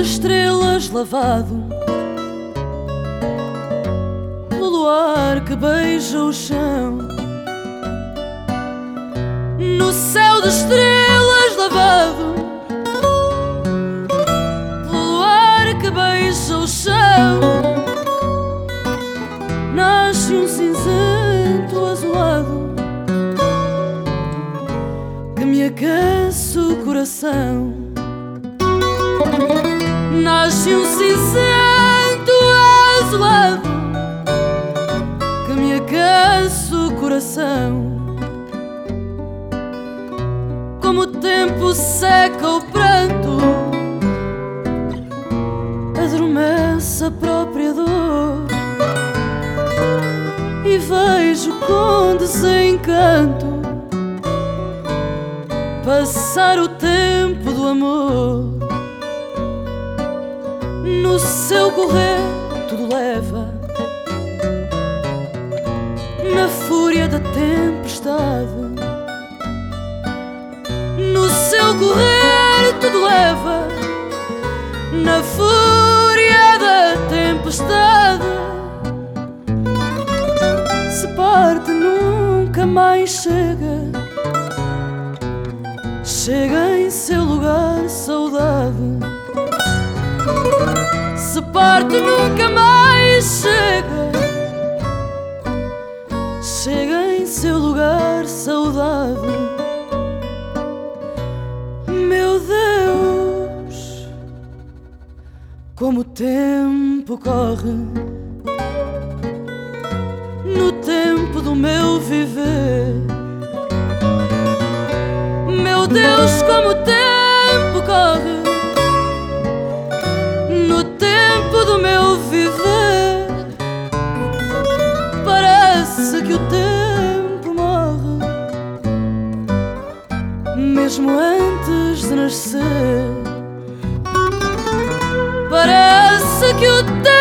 de estrelas lavado no luar que beija o chão. No céu de estrelas lavado no luar que beija o chão. Nasce um cinzento azulado que me aquece o coração. Nasce um cinzento azulado que me aquece o coração. Como o tempo seca o pranto, adormece a própria dor. E vejo com desencanto passar o tempo do amor. No seu correr, tudo leva na fúria da tempestade. No seu correr, tudo leva na fúria da tempestade. Se parte, nunca mais chega. Chega em seu lugar, saudade. Parte nunca mais chega. Chega em seu lugar saudade Meu Deus Como o tempo corre. No tempo do meu viver. Meu Deus como o tempo mesmo antes de nascer. Parece que o tempo